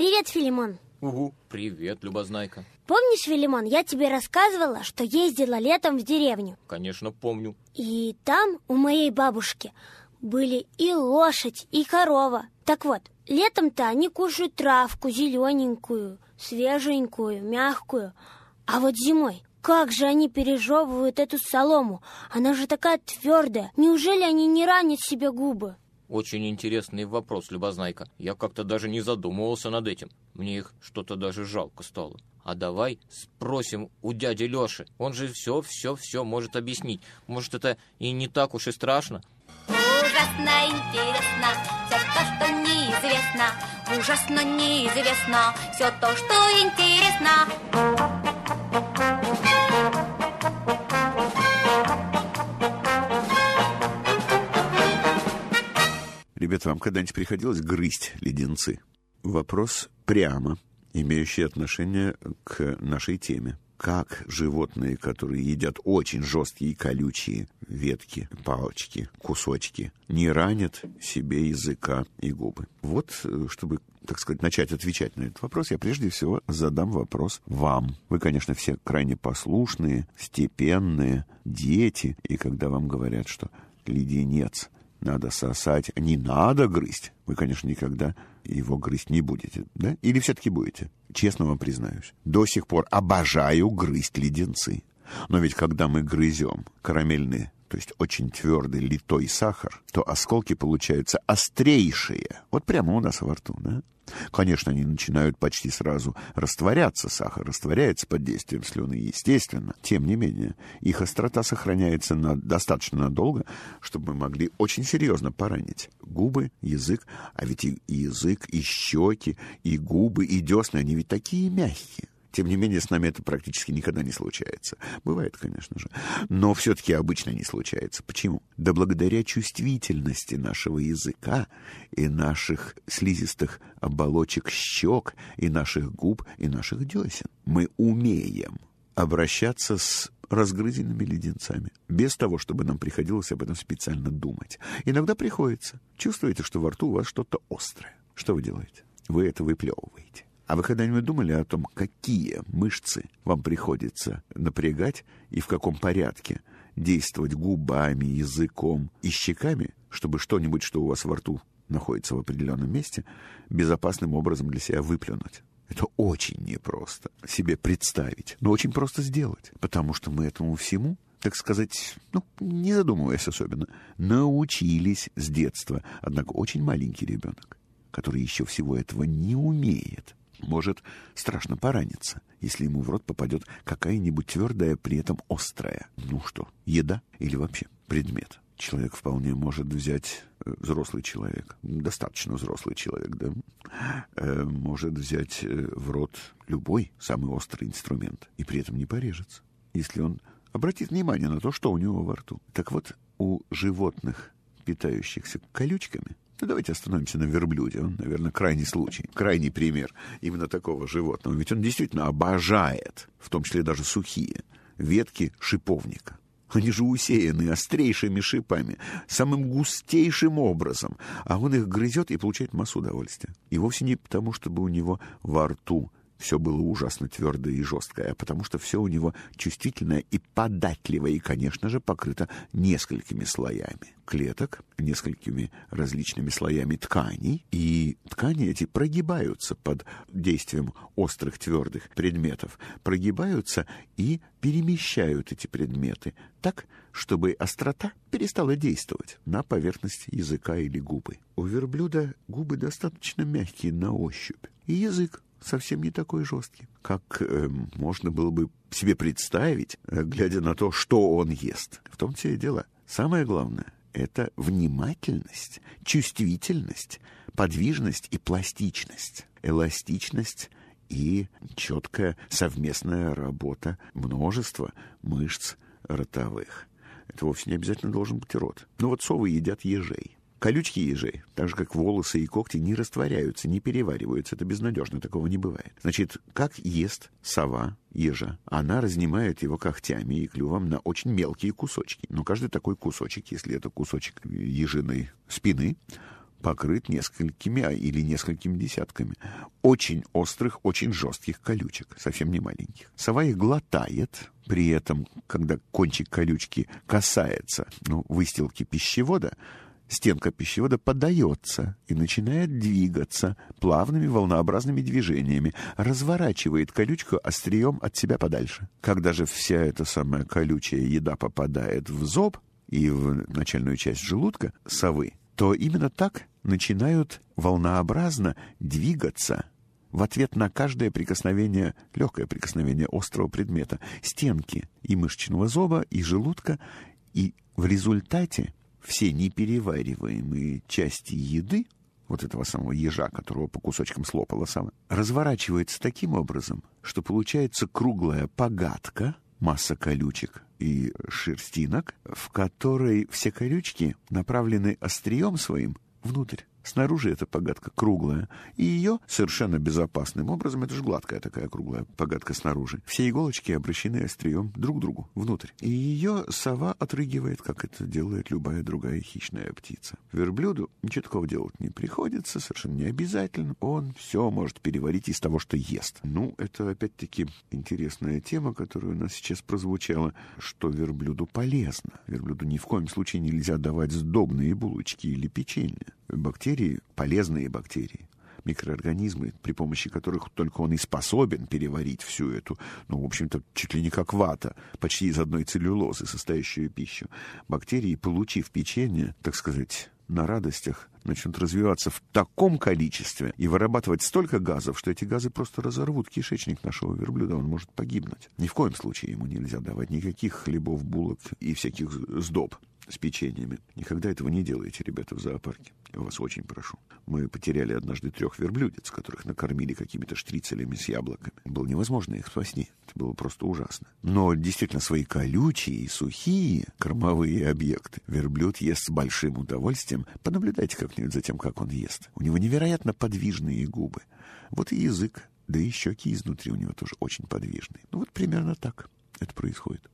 Привет, Филимон. Угу, привет, Любознайка. Помнишь, Филимон, я тебе рассказывала, что ездила летом в деревню? Конечно, помню. И там у моей бабушки были и лошадь, и корова. Так вот, летом-то они кушают травку зелененькую, свеженькую, мягкую. А вот зимой как же они пережевывают эту солому? Она же такая твердая. Неужели они не ранят себе губы? Очень интересный вопрос, Любознайка. Я как-то даже не задумывался над этим. Мне их что-то даже жалко стало. А давай спросим у дяди Лёши. Он же всё, всё, всё может объяснить. Может, это и не так уж и страшно? Ужасно интересно все то, что неизвестно. Ужасно неизвестно все то, что интересно. Ребята, вам когда-нибудь приходилось грызть леденцы? Вопрос прямо имеющий отношение к нашей теме. Как животные, которые едят очень жесткие колючие ветки, палочки, кусочки, не ранят себе языка и губы. Вот, э, чтобы, так сказать, начать отвечать на этот вопрос, я прежде всего задам вопрос вам. Вы, конечно, все крайне послушные, степенные дети, и когда вам говорят, что леденец – надо сосать, не надо грызть. Вы, конечно, никогда его грызть не будете, да? Или все-таки будете? Честно вам признаюсь, до сих пор обожаю грызть леденцы. Но ведь когда мы грызем карамельные то есть очень твердый литой сахар, то осколки получаются острейшие. Вот прямо у нас во рту, да? Конечно, они начинают почти сразу растворяться, сахар растворяется под действием слюны, естественно. Тем не менее, их острота сохраняется на, достаточно надолго, чтобы мы могли очень серьезно поранить губы, язык, а ведь и, и язык, и щеки, и губы, и десны, они ведь такие мягкие. Тем не менее, с нами это практически никогда не случается. Бывает, конечно же. Но все-таки обычно не случается. Почему? Да благодаря чувствительности нашего языка и наших слизистых оболочек щек, и наших губ, и наших десен. Мы умеем обращаться с разгрызенными леденцами, без того, чтобы нам приходилось об этом специально думать. Иногда приходится. Чувствуете, что во рту у вас что-то острое. Что вы делаете? Вы это выплевываете. А вы когда-нибудь думали о том, какие мышцы вам приходится напрягать и в каком порядке действовать губами, языком и щеками, чтобы что-нибудь, что у вас во рту находится в определенном месте, безопасным образом для себя выплюнуть? Это очень непросто себе представить, но очень просто сделать, потому что мы этому всему так сказать, ну, не задумываясь особенно, научились с детства. Однако очень маленький ребенок, который еще всего этого не умеет – может страшно пораниться, если ему в рот попадет какая-нибудь твердая, при этом острая, ну что, еда или вообще предмет. Человек вполне может взять, э, взрослый человек, достаточно взрослый человек, да, э, может взять э, в рот любой самый острый инструмент и при этом не порежется, если он обратит внимание на то, что у него во рту. Так вот, у животных, питающихся колючками, ну, давайте остановимся на верблюде. Он, наверное, крайний случай, крайний пример именно такого животного. все было ужасно твердое и жесткое, потому что все у него чувствительное и податливое, и, конечно же, покрыто несколькими слоями клеток, несколькими различными слоями тканей, и ткани эти прогибаются под действием острых твердых предметов, прогибаются и перемещают эти предметы так, чтобы острота перестала действовать на поверхность языка или губы. У верблюда губы достаточно мягкие на ощупь, и язык совсем не такой жесткий, как э, можно было бы себе представить, э, глядя на то, что он ест. В том-то и дело. Самое главное – это внимательность, чувствительность, подвижность и пластичность, эластичность и четкая совместная работа множества мышц ротовых. Это вовсе не обязательно должен быть рот. Но ну вот совы едят ежей. Колючки ежей, так же как волосы и когти, не растворяются, не перевариваются. Это безнадежно, такого не бывает. Значит, как ест сова ежа? Она разнимает его когтями и клювом на очень мелкие кусочки. Но каждый такой кусочек, если это кусочек ежиной спины, покрыт несколькими или несколькими десятками очень острых, очень жестких колючек, совсем не маленьких. Сова их глотает, при этом, когда кончик колючки касается ну, выстилки пищевода, Стенка пищевода поддается и начинает двигаться плавными волнообразными движениями, разворачивает колючку острием от себя подальше. Когда же вся эта самая колючая еда попадает в зоб и в начальную часть желудка совы, то именно так начинают волнообразно двигаться в ответ на каждое прикосновение, легкое прикосновение острого предмета, стенки и мышечного зоба, и желудка, и в результате все неперевариваемые части еды, вот этого самого ежа, которого по кусочкам слопала сама, разворачивается таким образом, что получается круглая погадка, масса колючек и шерстинок, в которой все колючки направлены острием своим внутрь снаружи эта погадка круглая, и ее совершенно безопасным образом, это же гладкая такая круглая погадка снаружи, все иголочки обращены острием друг к другу, внутрь. И ее сова отрыгивает, как это делает любая другая хищная птица. Верблюду ничего делать не приходится, совершенно не обязательно. Он все может переварить из того, что ест. Ну, это опять-таки интересная тема, которая у нас сейчас прозвучала, что верблюду полезно. Верблюду ни в коем случае нельзя давать сдобные булочки или печенье бактерии, полезные бактерии, микроорганизмы, при помощи которых только он и способен переварить всю эту, ну, в общем-то, чуть ли не как вата, почти из одной целлюлозы, состоящую пищу. Бактерии, получив печенье, так сказать, на радостях начнут развиваться в таком количестве и вырабатывать столько газов, что эти газы просто разорвут кишечник нашего верблюда, он может погибнуть. Ни в коем случае ему нельзя давать никаких хлебов, булок и всяких сдоб с печеньями. Никогда этого не делайте, ребята, в зоопарке. Я вас очень прошу. Мы потеряли однажды трех верблюдец, которых накормили какими-то штрицелями с яблоками. Было невозможно их спасти. Это было просто ужасно. Но действительно свои колючие и сухие кормовые объекты верблюд ест с большим удовольствием. Понаблюдайте как-нибудь за тем, как он ест. У него невероятно подвижные губы. Вот и язык. Да и щеки изнутри у него тоже очень подвижные. Ну вот примерно так это происходит.